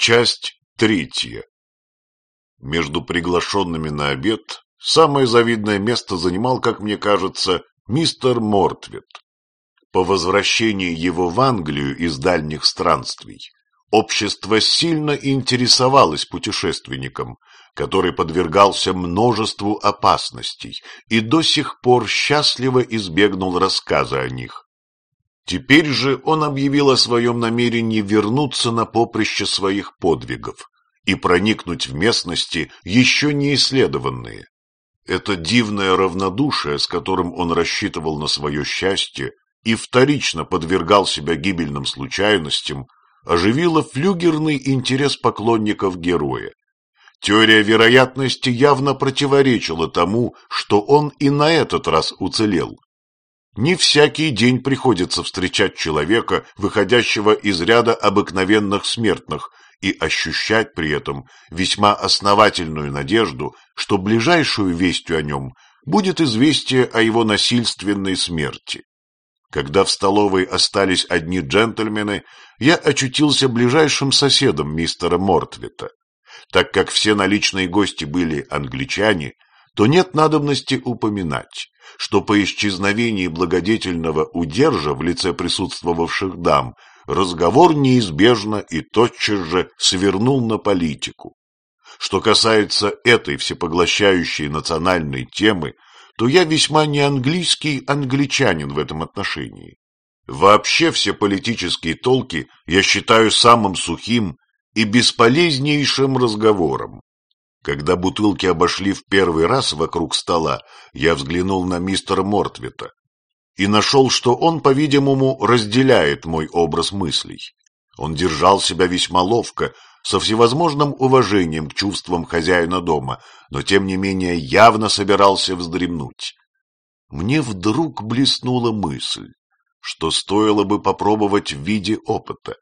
Часть третья. Между приглашенными на обед самое завидное место занимал, как мне кажется, мистер Мортвит. По возвращении его в Англию из дальних странствий общество сильно интересовалось путешественником, который подвергался множеству опасностей и до сих пор счастливо избегнул рассказа о них. Теперь же он объявил о своем намерении вернуться на поприще своих подвигов и проникнуть в местности, еще не исследованные. Это дивное равнодушие, с которым он рассчитывал на свое счастье и вторично подвергал себя гибельным случайностям, оживило флюгерный интерес поклонников героя. Теория вероятности явно противоречила тому, что он и на этот раз уцелел. Не всякий день приходится встречать человека, выходящего из ряда обыкновенных смертных, и ощущать при этом весьма основательную надежду, что ближайшую вестью о нем будет известие о его насильственной смерти. Когда в столовой остались одни джентльмены, я очутился ближайшим соседом мистера Мортвита. Так как все наличные гости были англичане, то нет надобности упоминать, что по исчезновении благодетельного удержа в лице присутствовавших дам разговор неизбежно и тотчас же свернул на политику. Что касается этой всепоглощающей национальной темы, то я весьма не английский англичанин в этом отношении. Вообще все политические толки я считаю самым сухим и бесполезнейшим разговором. Когда бутылки обошли в первый раз вокруг стола, я взглянул на мистера Мортвита и нашел, что он, по-видимому, разделяет мой образ мыслей. Он держал себя весьма ловко, со всевозможным уважением к чувствам хозяина дома, но тем не менее явно собирался вздремнуть. Мне вдруг блеснула мысль, что стоило бы попробовать в виде опыта.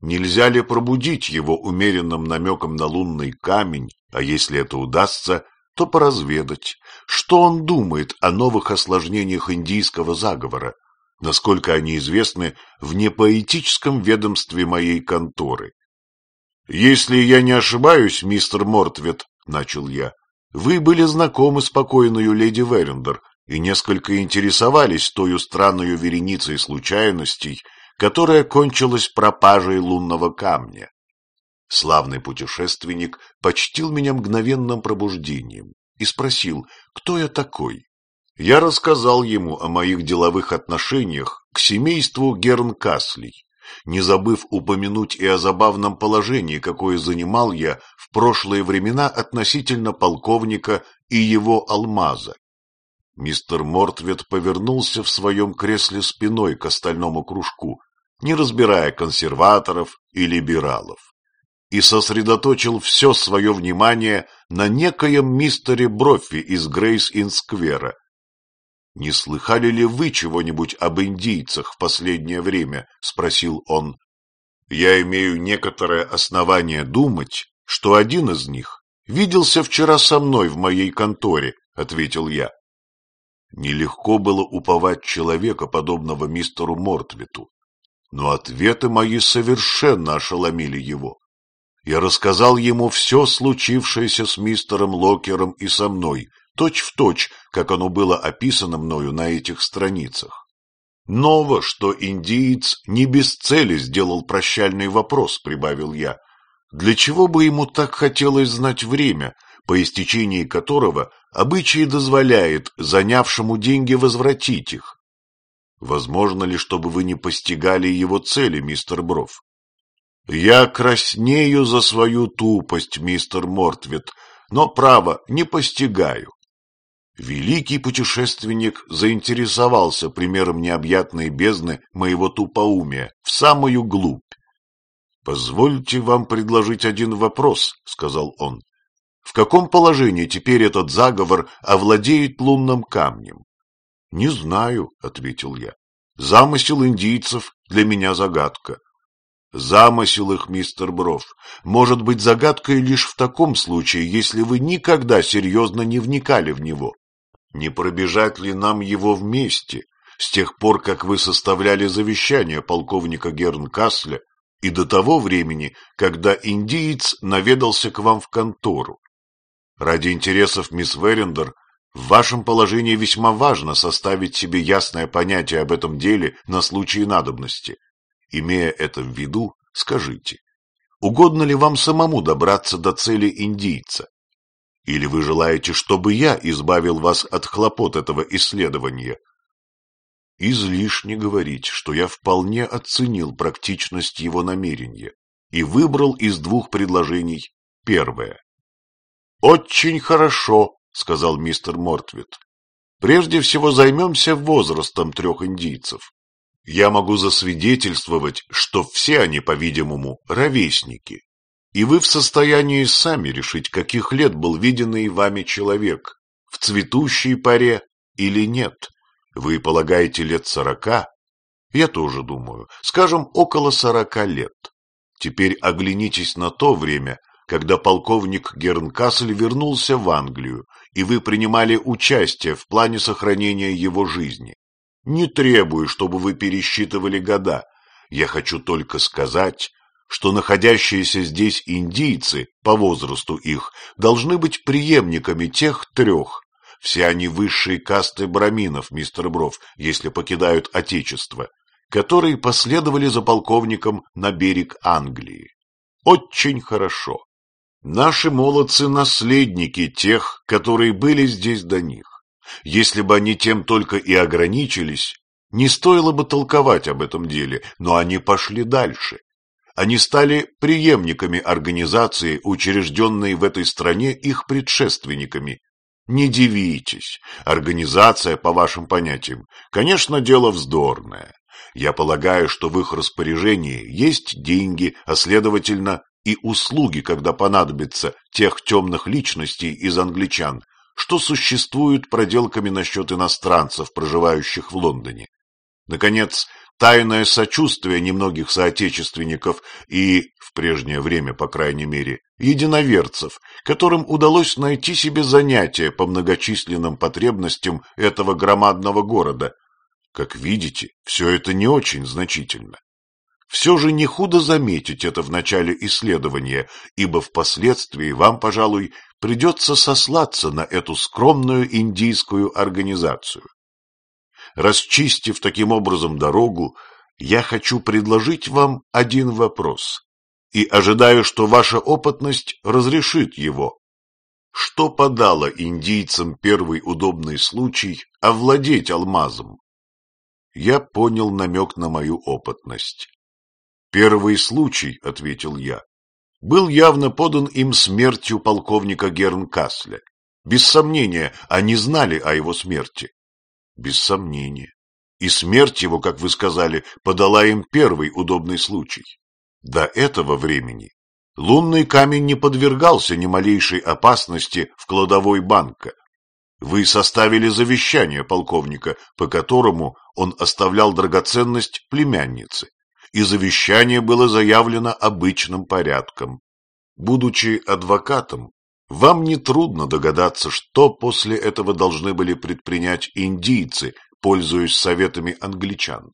Нельзя ли пробудить его умеренным намеком на лунный камень, а если это удастся, то поразведать, что он думает о новых осложнениях индийского заговора, насколько они известны в непоэтическом ведомстве моей конторы. «Если я не ошибаюсь, мистер Мортвет, — начал я, — вы были знакомы с покойную леди Верендер и несколько интересовались тою странную вереницей случайностей, которая кончилась пропажей лунного камня. Славный путешественник почтил меня мгновенным пробуждением и спросил, кто я такой. Я рассказал ему о моих деловых отношениях к семейству Гернкаслей, не забыв упомянуть и о забавном положении, какое занимал я в прошлые времена относительно полковника и его алмаза. Мистер Мортвет повернулся в своем кресле спиной к остальному кружку не разбирая консерваторов и либералов, и сосредоточил все свое внимание на некоем мистере Броффи из Грейс-Инсквера. «Не слыхали ли вы чего-нибудь об индийцах в последнее время?» — спросил он. «Я имею некоторое основание думать, что один из них виделся вчера со мной в моей конторе», — ответил я. Нелегко было уповать человека, подобного мистеру Мортвиту, но ответы мои совершенно ошеломили его. Я рассказал ему все случившееся с мистером Локером и со мной, точь-в-точь, точь, как оно было описано мною на этих страницах. Ново, что индиец не без цели сделал прощальный вопрос, прибавил я. Для чего бы ему так хотелось знать время, по истечении которого обычай дозволяет занявшему деньги возвратить их? Возможно ли, чтобы вы не постигали его цели, мистер Бров? Я краснею за свою тупость, мистер Мортвит, но, право, не постигаю. Великий путешественник заинтересовался примером необъятной бездны моего тупоумия в самую глубь. «Позвольте вам предложить один вопрос», — сказал он. «В каком положении теперь этот заговор овладеет лунным камнем? — Не знаю, — ответил я. — Замысел индийцев для меня загадка. Замысел их, мистер Бров, может быть загадкой лишь в таком случае, если вы никогда серьезно не вникали в него. Не пробежать ли нам его вместе, с тех пор, как вы составляли завещание полковника Гернкасля и до того времени, когда индиец наведался к вам в контору. Ради интересов мисс Верендер в вашем положении весьма важно составить себе ясное понятие об этом деле на случай надобности. Имея это в виду, скажите, угодно ли вам самому добраться до цели индийца? Или вы желаете, чтобы я избавил вас от хлопот этого исследования? Излишне говорить, что я вполне оценил практичность его намерения и выбрал из двух предложений первое. «Очень хорошо», — сказал мистер Мортвит. «Прежде всего займемся возрастом трех индийцев. Я могу засвидетельствовать, что все они, по-видимому, ровесники, и вы в состоянии сами решить, каких лет был виденный вами человек, в цветущей паре или нет. Вы полагаете лет сорока? Я тоже думаю, скажем, около сорока лет. Теперь оглянитесь на то время, когда полковник Гернкассель вернулся в Англию, и вы принимали участие в плане сохранения его жизни. Не требую, чтобы вы пересчитывали года. Я хочу только сказать, что находящиеся здесь индийцы, по возрасту их, должны быть преемниками тех трех. Все они высшие касты браминов, мистер Бров, если покидают Отечество, которые последовали за полковником на берег Англии. Очень хорошо. Наши молодцы – наследники тех, которые были здесь до них. Если бы они тем только и ограничились, не стоило бы толковать об этом деле, но они пошли дальше. Они стали преемниками организации, учрежденной в этой стране их предшественниками. Не дивитесь, организация, по вашим понятиям, конечно, дело вздорное. Я полагаю, что в их распоряжении есть деньги, а следовательно и услуги, когда понадобится, тех темных личностей из англичан, что существуют проделками насчет иностранцев, проживающих в Лондоне. Наконец, тайное сочувствие немногих соотечественников и, в прежнее время, по крайней мере, единоверцев, которым удалось найти себе занятие по многочисленным потребностям этого громадного города. Как видите, все это не очень значительно. Все же не худо заметить это в начале исследования, ибо впоследствии вам, пожалуй, придется сослаться на эту скромную индийскую организацию. Расчистив таким образом дорогу, я хочу предложить вам один вопрос и ожидаю, что ваша опытность разрешит его. Что подало индийцам первый удобный случай овладеть алмазом? Я понял намек на мою опытность. «Первый случай», — ответил я, — «был явно подан им смертью полковника Гернкасля. Без сомнения, они знали о его смерти». «Без сомнения. И смерть его, как вы сказали, подала им первый удобный случай. До этого времени лунный камень не подвергался ни малейшей опасности в кладовой банка. Вы составили завещание полковника, по которому он оставлял драгоценность племяннице и завещание было заявлено обычным порядком. Будучи адвокатом, вам нетрудно догадаться, что после этого должны были предпринять индийцы, пользуясь советами англичан.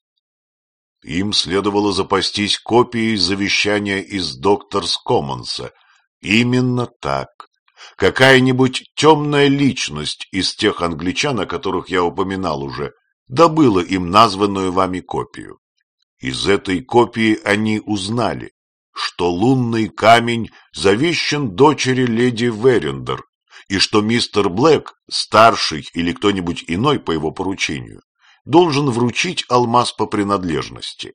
Им следовало запастись копией завещания из Докторс Коммонса. Именно так. Какая-нибудь темная личность из тех англичан, о которых я упоминал уже, добыла им названную вами копию. Из этой копии они узнали, что лунный камень завещен дочери леди Верендер, и что мистер Блэк, старший или кто-нибудь иной по его поручению, должен вручить алмаз по принадлежности.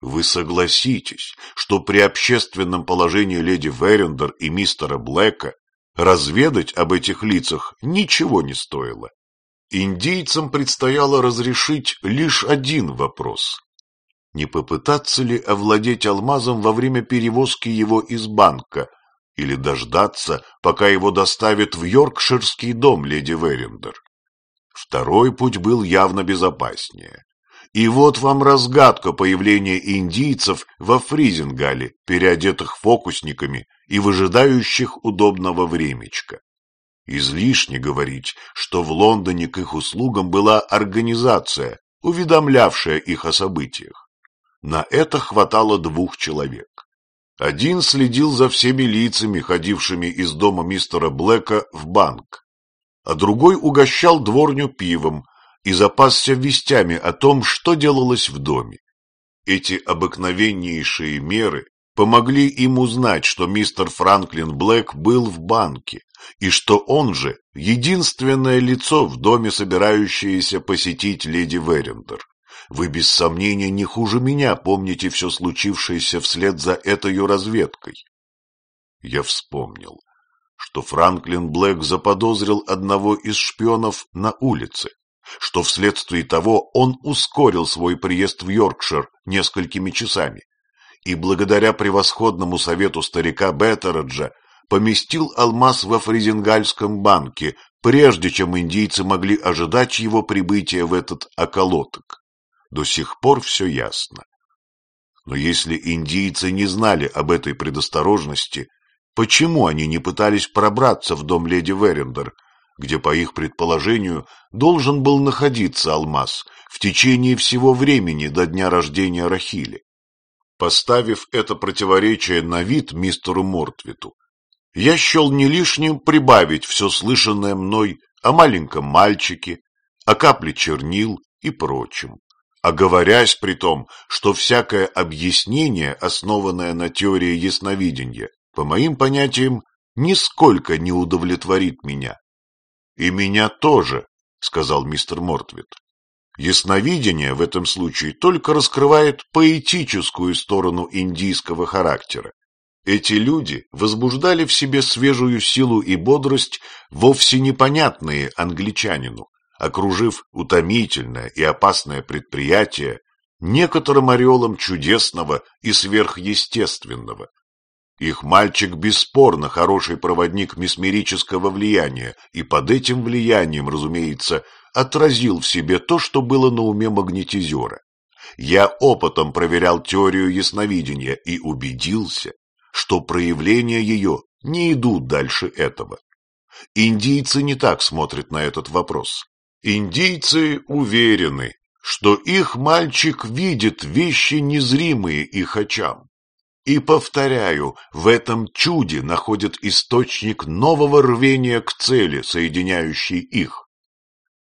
Вы согласитесь, что при общественном положении леди Верендер и мистера Блэка разведать об этих лицах ничего не стоило. Индийцам предстояло разрешить лишь один вопрос не попытаться ли овладеть алмазом во время перевозки его из банка или дождаться, пока его доставят в Йоркширский дом леди Верендер. Второй путь был явно безопаснее. И вот вам разгадка появления индийцев во Фризингале, переодетых фокусниками и выжидающих удобного времечка. Излишне говорить, что в Лондоне к их услугам была организация, уведомлявшая их о событиях. На это хватало двух человек. Один следил за всеми лицами, ходившими из дома мистера Блэка в банк, а другой угощал дворню пивом и запасся вестями о том, что делалось в доме. Эти обыкновеннейшие меры помогли им узнать, что мистер Франклин Блэк был в банке, и что он же единственное лицо в доме, собирающееся посетить леди Верендер. Вы без сомнения не хуже меня помните все случившееся вслед за этой разведкой. Я вспомнил, что Франклин Блэк заподозрил одного из шпионов на улице, что вследствие того он ускорил свой приезд в Йоркшир несколькими часами и благодаря превосходному совету старика Беттераджа поместил алмаз во Фризингальском банке, прежде чем индийцы могли ожидать его прибытия в этот околоток. До сих пор все ясно. Но если индийцы не знали об этой предосторожности, почему они не пытались пробраться в дом леди Верендер, где, по их предположению, должен был находиться алмаз в течение всего времени до дня рождения Рахили? Поставив это противоречие на вид мистеру Мортвиту, я счел не лишним прибавить все слышанное мной о маленьком мальчике, о капле чернил и прочем оговорясь при том, что всякое объяснение, основанное на теории ясновидения, по моим понятиям, нисколько не удовлетворит меня. — И меня тоже, — сказал мистер Мортвит. Ясновидение в этом случае только раскрывает поэтическую сторону индийского характера. Эти люди возбуждали в себе свежую силу и бодрость, вовсе непонятные англичанину, окружив утомительное и опасное предприятие некоторым ореолом чудесного и сверхъестественного. Их мальчик бесспорно хороший проводник месмерического влияния, и под этим влиянием, разумеется, отразил в себе то, что было на уме магнетизера. Я опытом проверял теорию ясновидения и убедился, что проявления ее не идут дальше этого. Индийцы не так смотрят на этот вопрос. Индийцы уверены, что их мальчик видит вещи незримые их очам. И, повторяю, в этом чуде находят источник нового рвения к цели, соединяющей их.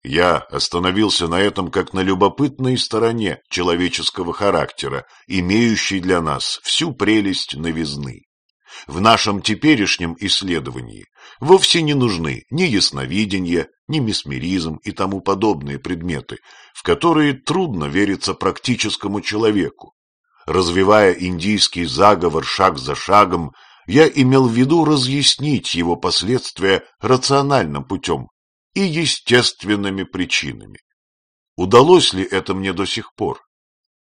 Я остановился на этом как на любопытной стороне человеческого характера, имеющей для нас всю прелесть новизны. В нашем теперешнем исследовании вовсе не нужны ни ясновидение, ни месмеризм и тому подобные предметы, в которые трудно вериться практическому человеку. Развивая индийский заговор шаг за шагом, я имел в виду разъяснить его последствия рациональным путем и естественными причинами. Удалось ли это мне до сих пор?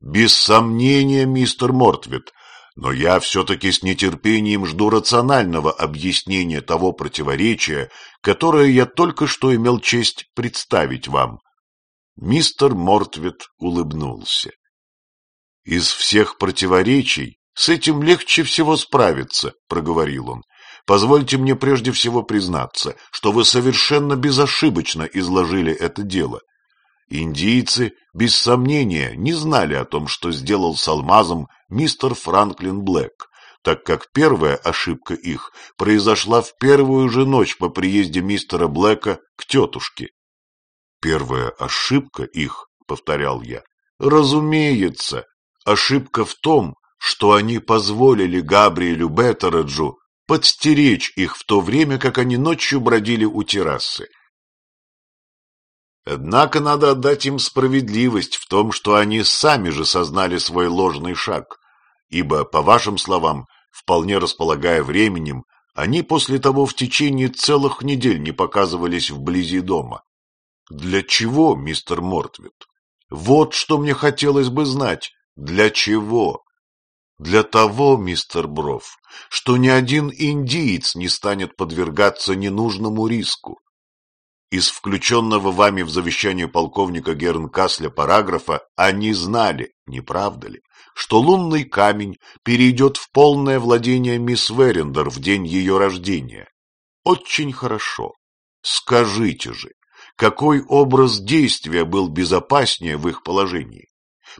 Без сомнения, мистер Мортвит, но я все-таки с нетерпением жду рационального объяснения того противоречия, которое я только что имел честь представить вам. Мистер Мортвит улыбнулся. Из всех противоречий с этим легче всего справиться, проговорил он. Позвольте мне прежде всего признаться, что вы совершенно безошибочно изложили это дело. Индийцы, без сомнения, не знали о том, что сделал с алмазом мистер Франклин Блэк, так как первая ошибка их произошла в первую же ночь по приезде мистера Блэка к тетушке. «Первая ошибка их», — повторял я, — «разумеется, ошибка в том, что они позволили Габриэлю Беттереджу подстеречь их в то время, как они ночью бродили у террасы. Однако надо отдать им справедливость в том, что они сами же сознали свой ложный шаг, ибо, по вашим словам, вполне располагая временем, они после того в течение целых недель не показывались вблизи дома. Для чего, мистер Мортвит? Вот что мне хотелось бы знать. Для чего? Для того, мистер Бров, что ни один индиец не станет подвергаться ненужному риску. Из включенного вами в завещание полковника Гернкасля параграфа они знали, не правда ли, что лунный камень перейдет в полное владение мисс Верендер в день ее рождения. Очень хорошо. Скажите же, какой образ действия был безопаснее в их положении?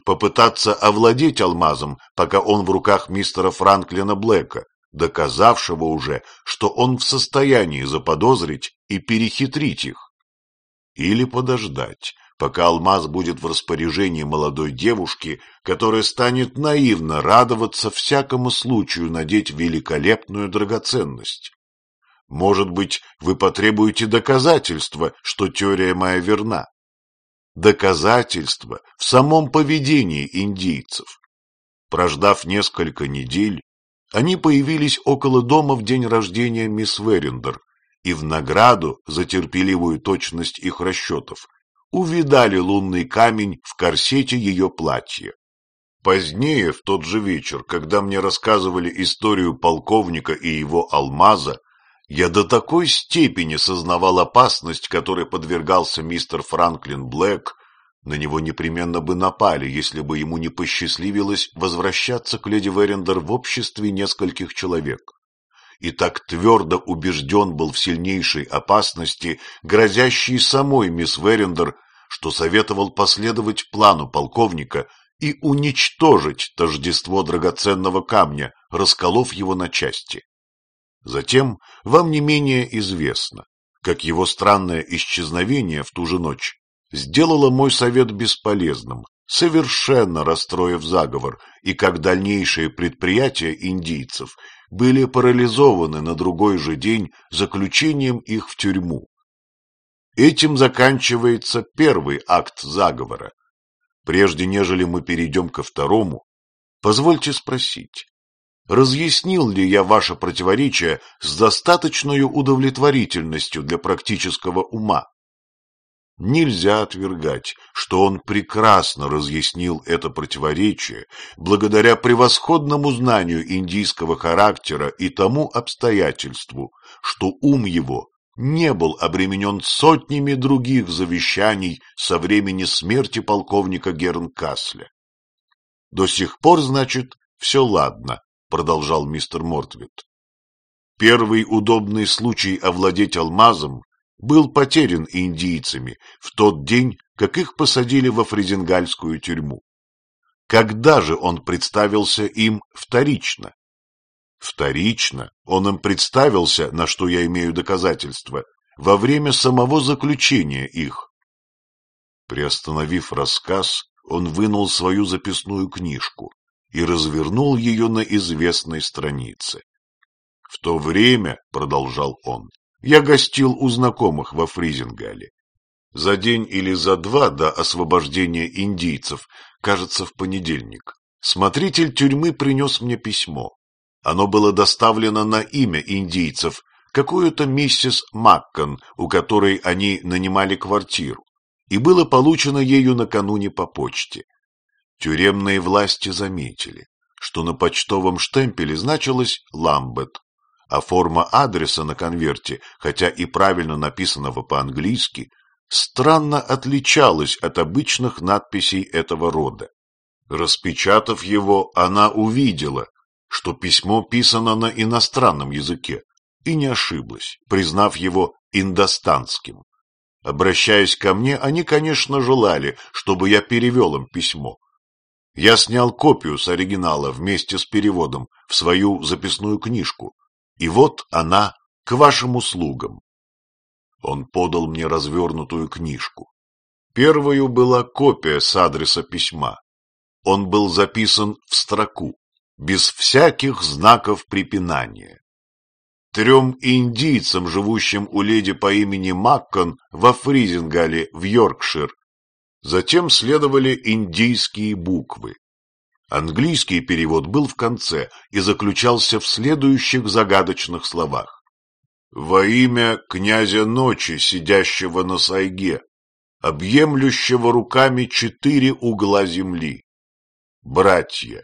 попытаться овладеть алмазом, пока он в руках мистера Франклина Блэка, доказавшего уже, что он в состоянии заподозрить и перехитрить их. Или подождать, пока алмаз будет в распоряжении молодой девушки, которая станет наивно радоваться всякому случаю надеть великолепную драгоценность. Может быть, вы потребуете доказательства, что теория моя верна. Доказательства в самом поведении индийцев. Прождав несколько недель, они появились около дома в день рождения мисс Верендер и в награду за терпеливую точность их расчетов увидали лунный камень в корсете ее платья. Позднее, в тот же вечер, когда мне рассказывали историю полковника и его алмаза, я до такой степени сознавал опасность, которой подвергался мистер Франклин Блэк, на него непременно бы напали, если бы ему не посчастливилось возвращаться к леди Верендер в обществе нескольких человек. И так твердо убежден был в сильнейшей опасности, грозящей самой мисс Верендер, что советовал последовать плану полковника и уничтожить тождество драгоценного камня, расколов его на части. Затем вам не менее известно, как его странное исчезновение в ту же ночь сделало мой совет бесполезным, совершенно расстроив заговор, и как дальнейшие предприятия индийцев были парализованы на другой же день заключением их в тюрьму. Этим заканчивается первый акт заговора. Прежде нежели мы перейдем ко второму, позвольте спросить, разъяснил ли я ваше противоречие с достаточной удовлетворительностью для практического ума? Нельзя отвергать, что он прекрасно разъяснил это противоречие благодаря превосходному знанию индийского характера и тому обстоятельству, что ум его не был обременен сотнями других завещаний со времени смерти полковника Гернкасля. До сих пор, значит, все ладно, продолжал мистер Мортвит. Первый удобный случай овладеть алмазом был потерян индийцами в тот день, как их посадили во фрезенгальскую тюрьму. Когда же он представился им вторично? Вторично он им представился, на что я имею доказательства, во время самого заключения их. Приостановив рассказ, он вынул свою записную книжку и развернул ее на известной странице. В то время, — продолжал он, — я гостил у знакомых во Фризингале. За день или за два до освобождения индийцев, кажется, в понедельник, смотритель тюрьмы принес мне письмо. Оно было доставлено на имя индийцев, какую-то миссис Маккон, у которой они нанимали квартиру, и было получено ею накануне по почте. Тюремные власти заметили, что на почтовом штемпеле значилось «Ламбет», а форма адреса на конверте, хотя и правильно написанного по-английски, странно отличалась от обычных надписей этого рода. Распечатав его, она увидела, что письмо писано на иностранном языке, и не ошиблась, признав его индостанским. Обращаясь ко мне, они, конечно, желали, чтобы я перевел им письмо. Я снял копию с оригинала вместе с переводом в свою записную книжку, и вот она к вашим услугам. Он подал мне развернутую книжку. Первую была копия с адреса письма. Он был записан в строку, без всяких знаков препинания. Трем индийцам, живущим у леди по имени Маккон во Фризингале в Йоркшир, затем следовали индийские буквы. Английский перевод был в конце и заключался в следующих загадочных словах. «Во имя князя ночи, сидящего на сайге, объемлющего руками четыре угла земли. Братья,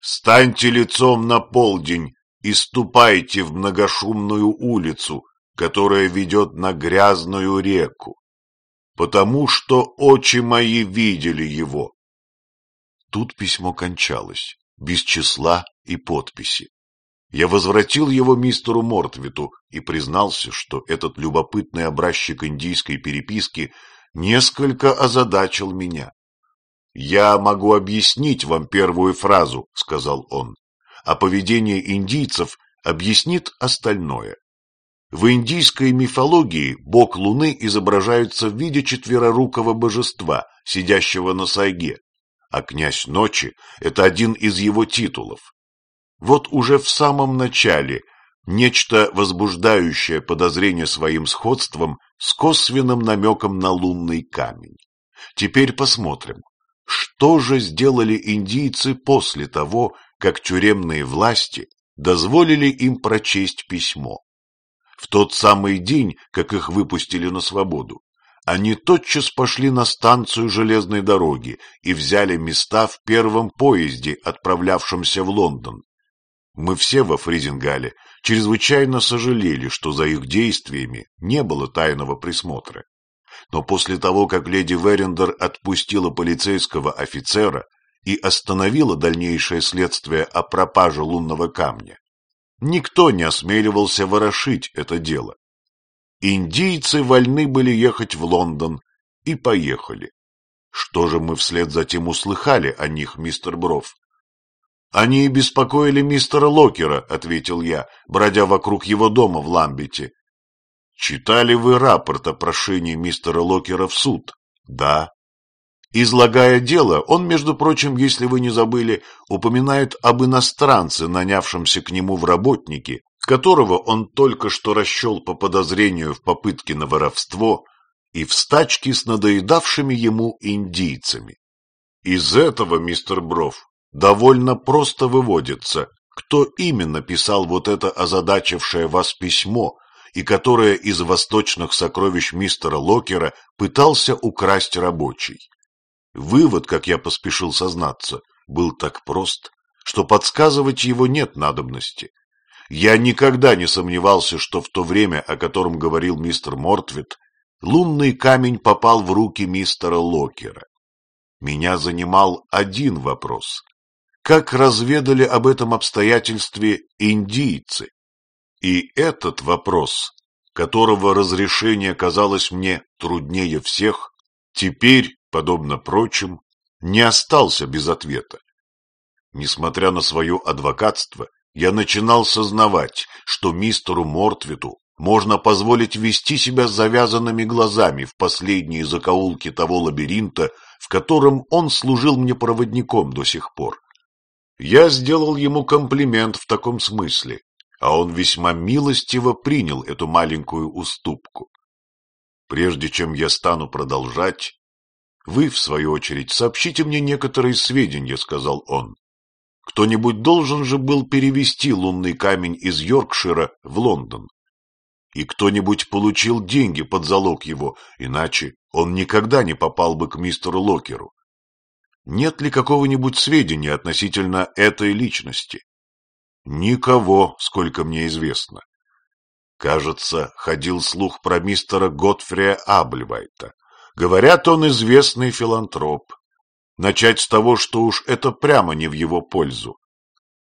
Станьте лицом на полдень и ступайте в многошумную улицу, которая ведет на грязную реку, потому что очи мои видели его. Тут письмо кончалось, без числа и подписи. Я возвратил его мистеру Мортвиту и признался, что этот любопытный образчик индийской переписки несколько озадачил меня. «Я могу объяснить вам первую фразу», — сказал он, «а поведение индийцев объяснит остальное». В индийской мифологии бог Луны изображается в виде четверорукого божества, сидящего на сайге, а князь ночи – это один из его титулов. Вот уже в самом начале нечто возбуждающее подозрение своим сходством с косвенным намеком на лунный камень. Теперь посмотрим, что же сделали индийцы после того, как тюремные власти дозволили им прочесть письмо. В тот самый день, как их выпустили на свободу, они тотчас пошли на станцию железной дороги и взяли места в первом поезде, отправлявшемся в Лондон. Мы все во Фризингале чрезвычайно сожалели, что за их действиями не было тайного присмотра. Но после того, как леди Верендер отпустила полицейского офицера и остановила дальнейшее следствие о пропаже лунного камня, никто не осмеливался ворошить это дело. Индийцы вольны были ехать в Лондон и поехали. Что же мы вслед за тем услыхали о них, мистер Бров? Они и беспокоили мистера Локера, ответил я, бродя вокруг его дома в Ламбете. Читали вы рапорт о прошении мистера Локера в суд? Да. Излагая дело, он, между прочим, если вы не забыли, упоминает об иностранце, нанявшемся к нему в работники, которого он только что расчел по подозрению в попытке на воровство и в стачке с надоедавшими ему индийцами. Из этого, мистер Бров, довольно просто выводится, кто именно писал вот это озадачившее вас письмо, и которое из восточных сокровищ мистера Локера пытался украсть рабочий. Вывод, как я поспешил сознаться, был так прост, что подсказывать его нет надобности. Я никогда не сомневался, что в то время, о котором говорил мистер Мортвит, лунный камень попал в руки мистера Локера. Меня занимал один вопрос. Как разведали об этом обстоятельстве индийцы? И этот вопрос, которого разрешение казалось мне труднее всех, теперь, подобно прочим, не остался без ответа. Несмотря на свое адвокатство, я начинал сознавать, что мистеру Мортвиту можно позволить вести себя с завязанными глазами в последние закоулки того лабиринта, в котором он служил мне проводником до сих пор. Я сделал ему комплимент в таком смысле, а он весьма милостиво принял эту маленькую уступку. Прежде чем я стану продолжать, вы, в свою очередь, сообщите мне некоторые сведения, — сказал он. Кто-нибудь должен же был перевести лунный камень из Йоркшира в Лондон. И кто-нибудь получил деньги под залог его, иначе он никогда не попал бы к мистеру Локеру. Нет ли какого-нибудь сведения относительно этой личности? Никого, сколько мне известно. Кажется, ходил слух про мистера Готфрия Абльвайта. Говорят, он известный филантроп. Начать с того, что уж это прямо не в его пользу.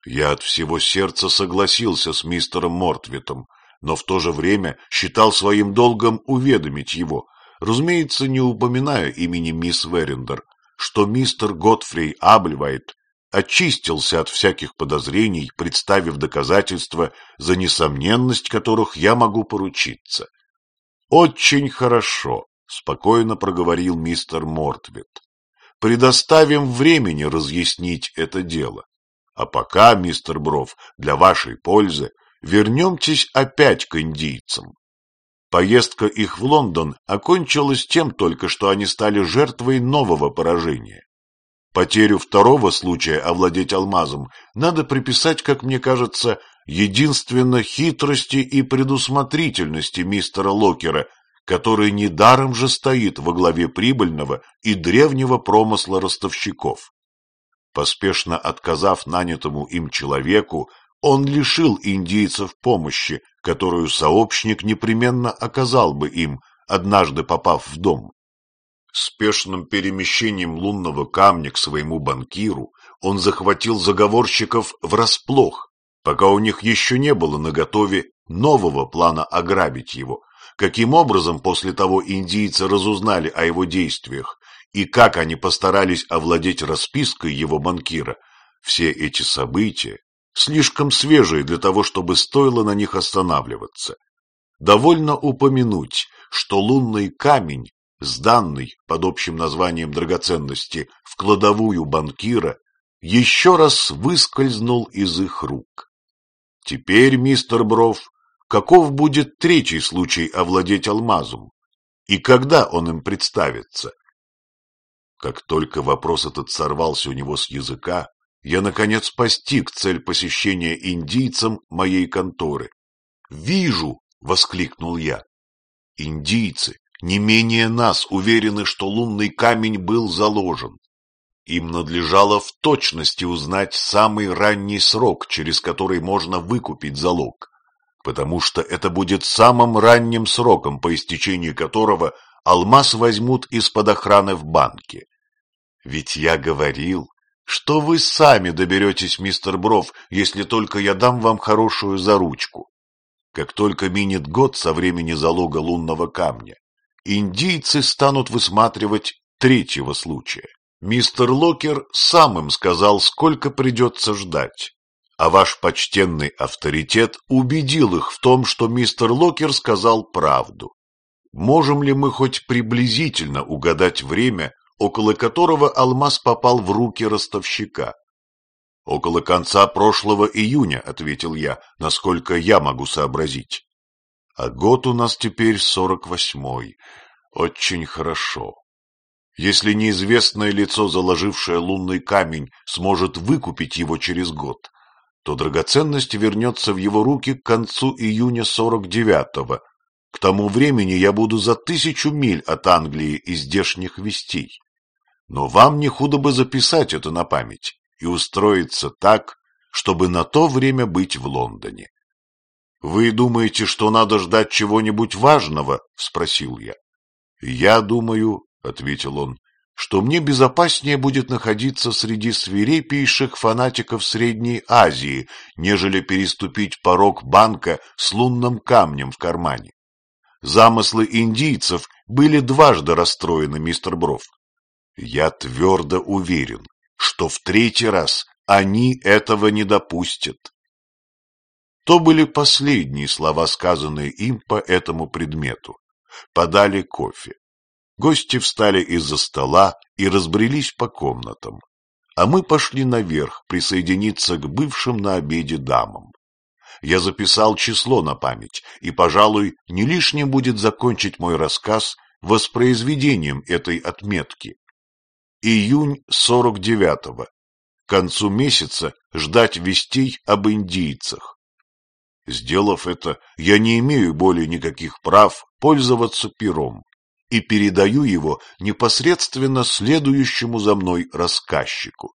Я от всего сердца согласился с мистером Мортвитом, но в то же время считал своим долгом уведомить его, разумеется, не упоминая имени мисс Верендер, что мистер Готфрей Абльвайт очистился от всяких подозрений, представив доказательства, за несомненность которых я могу поручиться. «Очень хорошо», — спокойно проговорил мистер Мортвит предоставим времени разъяснить это дело. А пока, мистер Бров, для вашей пользы вернемтесь опять к индийцам. Поездка их в Лондон окончилась тем только, что они стали жертвой нового поражения. Потерю второго случая овладеть алмазом надо приписать, как мне кажется, единственно хитрости и предусмотрительности мистера Локера который недаром же стоит во главе прибыльного и древнего промысла ростовщиков. Поспешно отказав нанятому им человеку, он лишил индейцев помощи, которую сообщник непременно оказал бы им, однажды попав в дом. Спешным перемещением лунного камня к своему банкиру он захватил заговорщиков врасплох, пока у них еще не было наготове нового плана ограбить его, Каким образом после того индийцы разузнали о его действиях и как они постарались овладеть распиской его банкира, все эти события слишком свежие для того, чтобы стоило на них останавливаться. Довольно упомянуть, что лунный камень, сданный под общим названием драгоценности в кладовую банкира, еще раз выскользнул из их рук. Теперь, мистер Бров, каков будет третий случай овладеть алмазом? И когда он им представится? Как только вопрос этот сорвался у него с языка, я, наконец, постиг цель посещения индийцам моей конторы. «Вижу!» — воскликнул я. Индийцы не менее нас уверены, что лунный камень был заложен. Им надлежало в точности узнать самый ранний срок, через который можно выкупить залог, потому что это будет самым ранним сроком, по истечении которого алмаз возьмут из-под охраны в банке. Ведь я говорил, что вы сами доберетесь, мистер Бров, если только я дам вам хорошую заручку. Как только минет год со времени залога лунного камня, индийцы станут высматривать третьего случая. Мистер Локер сам им сказал, сколько придется ждать. А ваш почтенный авторитет убедил их в том, что мистер Локер сказал правду. Можем ли мы хоть приблизительно угадать время, около которого алмаз попал в руки ростовщика. «Около конца прошлого июня», — ответил я, — «насколько я могу сообразить». «А год у нас теперь сорок восьмой. Очень хорошо. Если неизвестное лицо, заложившее лунный камень, сможет выкупить его через год, то драгоценность вернется в его руки к концу июня сорок девятого. К тому времени я буду за тысячу миль от Англии и здешних вестей. Но вам не худо бы записать это на память и устроиться так, чтобы на то время быть в Лондоне. — Вы думаете, что надо ждать чего-нибудь важного? — спросил я. — Я думаю, — ответил он, — что мне безопаснее будет находиться среди свирепейших фанатиков Средней Азии, нежели переступить порог банка с лунным камнем в кармане. Замыслы индийцев были дважды расстроены, мистер Бров. Я твердо уверен, что в третий раз они этого не допустят. То были последние слова, сказанные им по этому предмету. Подали кофе. Гости встали из-за стола и разбрелись по комнатам. А мы пошли наверх присоединиться к бывшим на обеде дамам. Я записал число на память, и, пожалуй, не лишним будет закончить мой рассказ воспроизведением этой отметки. Июнь сорок девятого. К концу месяца ждать вестей об индийцах. Сделав это, я не имею более никаких прав пользоваться пером и передаю его непосредственно следующему за мной рассказчику.